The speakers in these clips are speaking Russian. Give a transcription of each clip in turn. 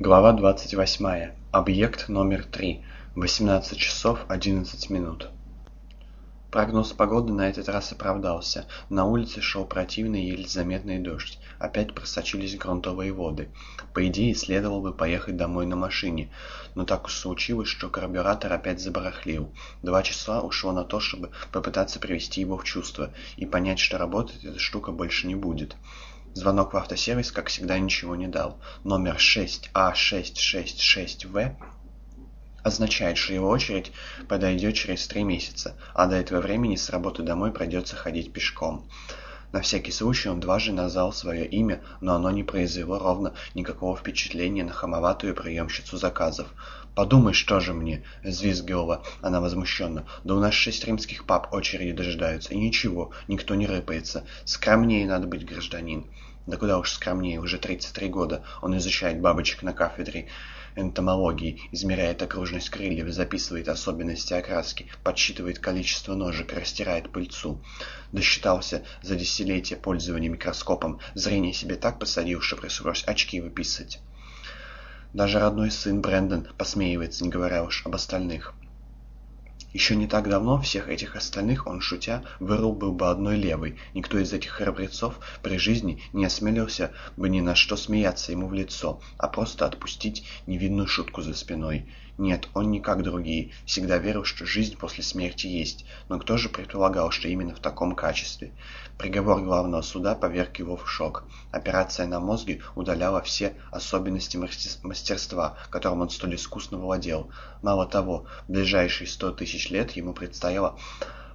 Глава двадцать восьмая. Объект номер три. Восемнадцать часов одиннадцать минут. Прогноз погоды на этот раз оправдался. На улице шел противный, еле заметный дождь. Опять просочились грунтовые воды. По идее, следовало бы поехать домой на машине. Но так уж случилось, что карбюратор опять забарахлил. Два часа ушло на то, чтобы попытаться привести его в чувство и понять, что работать эта штука больше не будет. Звонок в автосервис, как всегда, ничего не дал. Номер 6А666В означает, что его очередь подойдет через три месяца, а до этого времени с работы домой придется ходить пешком. На всякий случай он дважды назвал свое имя, но оно не произвело ровно никакого впечатления на хамоватую приемщицу заказов. «Подумай, что же мне?» — взвизгивала она возмущенно. «Да у нас шесть римских пап очереди дожидаются, и ничего, никто не рыпается. Скромнее надо быть, гражданин». Да куда уж скромнее, уже 33 года он изучает бабочек на кафедре энтомологии, измеряет окружность крыльев, записывает особенности окраски, подсчитывает количество ножек, растирает пыльцу. Досчитался за десятилетия пользования микроскопом, зрение себе так посадил, что пришлось очки выписывать. Даже родной сын Брэндон посмеивается, не говоря уж об остальных. Еще не так давно всех этих остальных он, шутя, вырубил бы одной левой. Никто из этих храбрецов при жизни не осмелился бы ни на что смеяться ему в лицо, а просто отпустить невинную шутку за спиной. Нет, он не как другие, всегда верил, что жизнь после смерти есть, но кто же предполагал, что именно в таком качестве? Приговор главного суда поверг его в шок. Операция на мозге удаляла все особенности мастерства, которым он столь искусно владел. Мало того, в ближайшие сто тысяч лет ему предстояло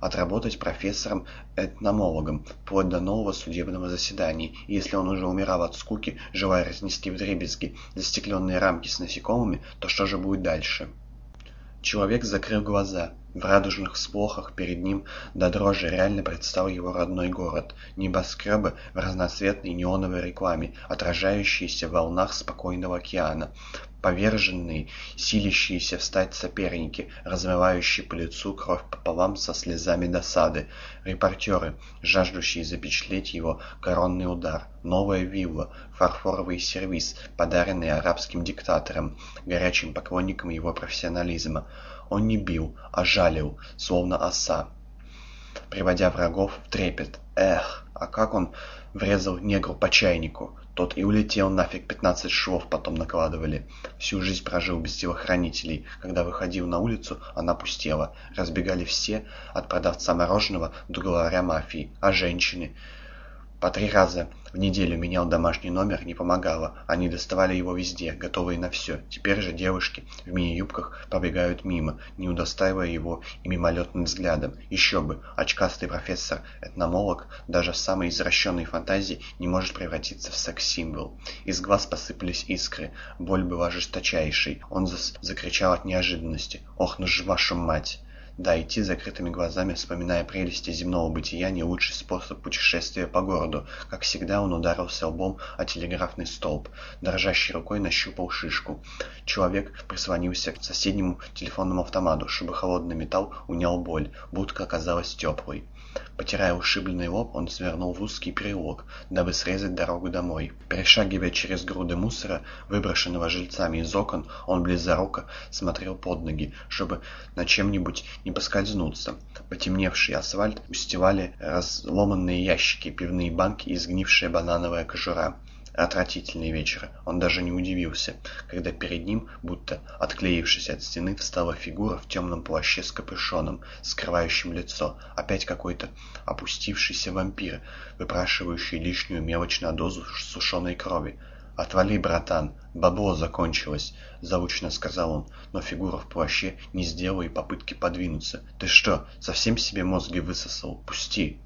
отработать профессором-этномологом, вплоть до нового судебного заседания, и если он уже умирал от скуки, желая разнести вдребезги застекленные рамки с насекомыми, то что же будет дальше? Человек закрыл глаза. В радужных всплохах перед ним до дрожи реально предстал его родной город. Небоскребы в разноцветной неоновой рекламе, отражающиеся в волнах спокойного океана. Поверженные, силящиеся встать соперники, размывающие по лицу кровь пополам со слезами досады. Репортеры, жаждущие запечатлеть его коронный удар. Новая вилла, фарфоровый сервиз, подаренный арабским диктатором, горячим поклонникам его профессионализма. Он не бил, а жалил, словно оса, приводя врагов в трепет. Эх, а как он врезал негру по чайнику. Тот и улетел нафиг, пятнадцать швов потом накладывали. Всю жизнь прожил без телохранителей. Когда выходил на улицу, она пустела. Разбегали все, от продавца мороженого до главаря мафии. А женщины? По три раза в неделю менял домашний номер, не помогало. Они доставали его везде, готовые на все. Теперь же девушки в мини-юбках пробегают мимо, не удостаивая его и мимолетным взглядом. Еще бы, очкастый профессор-этномолог даже в самой извращенной фантазии не может превратиться в секс-символ. Из глаз посыпались искры. Боль была жесточайшей. Он закричал от неожиданности. «Ох, ну ж вашу мать!» Да, идти закрытыми глазами, вспоминая прелести земного бытия, не лучший способ путешествия по городу. Как всегда, он ударился лбом о телеграфный столб. Дрожащей рукой нащупал шишку. Человек прислонился к соседнему телефонному автомату, чтобы холодный металл унял боль. Будка оказалась теплой. Потирая ушибленный лоб, он свернул в узкий переулок, дабы срезать дорогу домой. Перешагивая через груды мусора, выброшенного жильцами из окон, он близоруко смотрел под ноги, чтобы на чем-нибудь не поскользнуться. Потемневший асфальт устевали разломанные ящики, пивные банки и сгнившая банановая кожура. Отвратительный вечер. Он даже не удивился, когда перед ним, будто отклеившись от стены, встала фигура в темном плаще с капюшоном, скрывающим лицо. Опять какой-то опустившийся вампир, выпрашивающий лишнюю мелочь на дозу сушеной крови. «Отвали, братан, бабло закончилось», — заучно сказал он, но фигура в плаще не сделала и попытки подвинуться. «Ты что, совсем себе мозги высосал? Пусти!»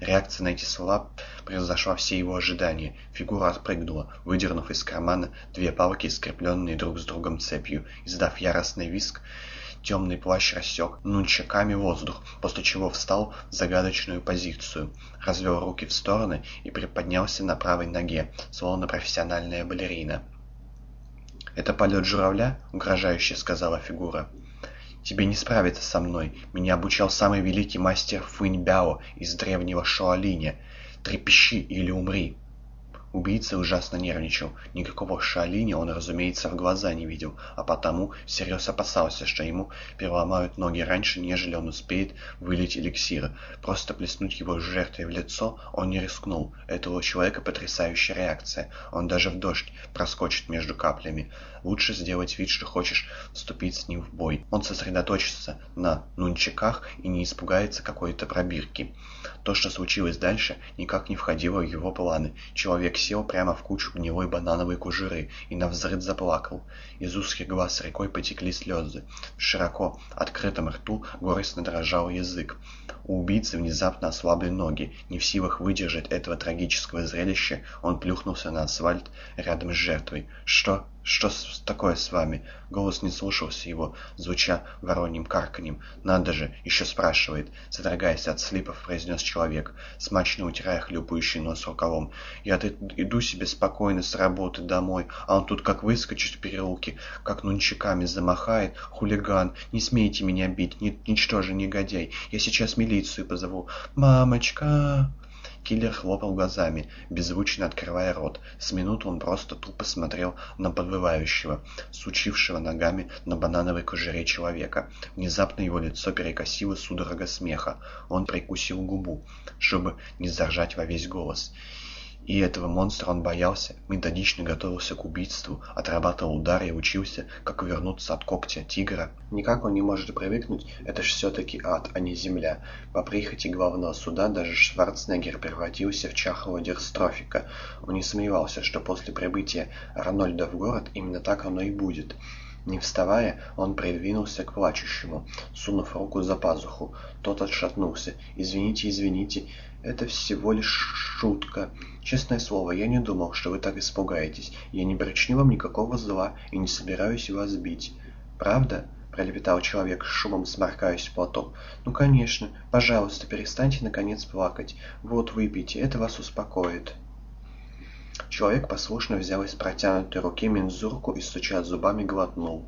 Реакция на эти слова превзошла все его ожидания. Фигура отпрыгнула, выдернув из кармана две палки, скрепленные друг с другом цепью. Издав яростный виск, темный плащ рассек нунчаками воздух, после чего встал в загадочную позицию, развел руки в стороны и приподнялся на правой ноге, словно профессиональная балерина. «Это полет журавля?» — угрожающе сказала фигура. Тебе не справиться со мной. Меня обучал самый великий мастер Фынь Бяо из древнего Шоалиня. Трепещи или умри. Убийца ужасно нервничал. Никакого Шаолиня он, разумеется, в глаза не видел, а потому всерьез опасался, что ему переломают ноги раньше, нежели он успеет вылить эликсир. Просто плеснуть его жертвой в лицо он не рискнул. Это у человека потрясающая реакция. Он даже в дождь проскочит между каплями. Лучше сделать вид, что хочешь вступить с ним в бой. Он сосредоточится на нунчиках и не испугается какой-то пробирки. То, что случилось дальше, никак не входило в его планы. Человек сел прямо в кучу гнилой банановой кожуры и навзрыд заплакал. Из узких глаз рекой потекли слезы. В широко открытом рту горестно дрожал язык. У убийцы внезапно ослабли ноги. Не в силах выдержать этого трагического зрелища, он плюхнулся на асфальт рядом с жертвой. «Что? Что такое с вами?» Голос не слушался его, звуча вороньим карканьем. «Надо же, еще спрашивает!» Содрогаясь от слипов, произнес человек, смачно утирая хлюпающий нос рукавом. «Я-то иду себе спокойно с работы домой, а он тут как выскочит в переулке, как нунчиками замахает. Хулиган, не смейте меня бить, ничтоже негодяй, я сейчас милицию позову. Мамочка!» Киллер хлопал глазами, беззвучно открывая рот. С минуту он просто тупо смотрел на подвывающего, сучившего ногами на банановой кожуре человека. Внезапно его лицо перекосило судорога смеха. Он прикусил губу, чтобы не заржать во весь голос. И этого монстра он боялся, методично готовился к убийству, отрабатывал удары и учился, как увернуться от когтя тигра. Никак он не может привыкнуть, это ж все-таки ад, а не земля. По прихоти главного суда даже Шварценеггер превратился в чахлого дерстрофика. Он не сомневался, что после прибытия Рональда в город именно так оно и будет. Не вставая, он придвинулся к плачущему, сунув руку за пазуху. Тот отшатнулся. «Извините, извините, это всего лишь шутка. Честное слово, я не думал, что вы так испугаетесь. Я не причиню вам никакого зла и не собираюсь вас бить. Правда?» — пролепетал человек, шумом сморкаясь в платок. «Ну, конечно. Пожалуйста, перестаньте, наконец, плакать. Вот, выпейте, это вас успокоит». Человек послушно взял из протянутой руки мензурку и, стуча зубами, глотнул.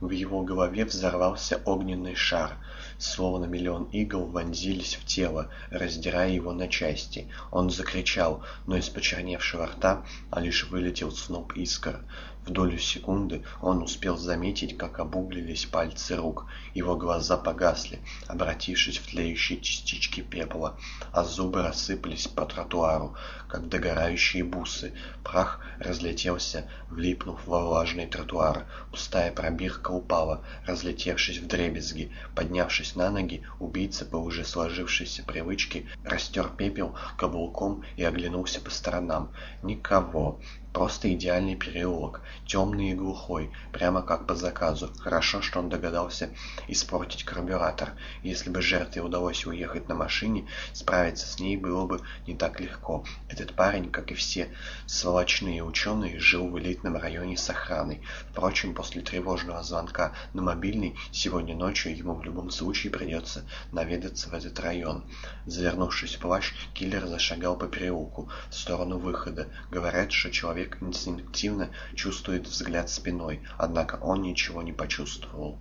В его голове взорвался огненный шар, словно миллион игл вонзились в тело, раздирая его на части. Он закричал, но из почерневшего рта лишь вылетел сноп искр. В долю секунды он успел заметить, как обуглились пальцы рук. Его глаза погасли, обратившись в тлеющие частички пепла, а зубы рассыпались по тротуару, как догорающие бусы. Прах разлетелся, влипнув во влажный тротуар. Пустая пробирка упала, разлетевшись в дребезги. Поднявшись на ноги, убийца по уже сложившейся привычке растер пепел каблуком и оглянулся по сторонам. Никого. Просто идеальный переулок, темный и глухой, прямо как по заказу. Хорошо, что он догадался испортить карбюратор. Если бы жертве удалось уехать на машине, справиться с ней было бы не так легко. Этот парень, как и все сволочные ученые, жил в элитном районе с охраной. Впрочем, после тревожного звонка на мобильный, сегодня ночью ему в любом случае придется наведаться в этот район. Завернувшись в плащ, киллер зашагал по переулку, в сторону выхода. Говорят, что человек человек инстинктивно чувствует взгляд спиной, однако он ничего не почувствовал.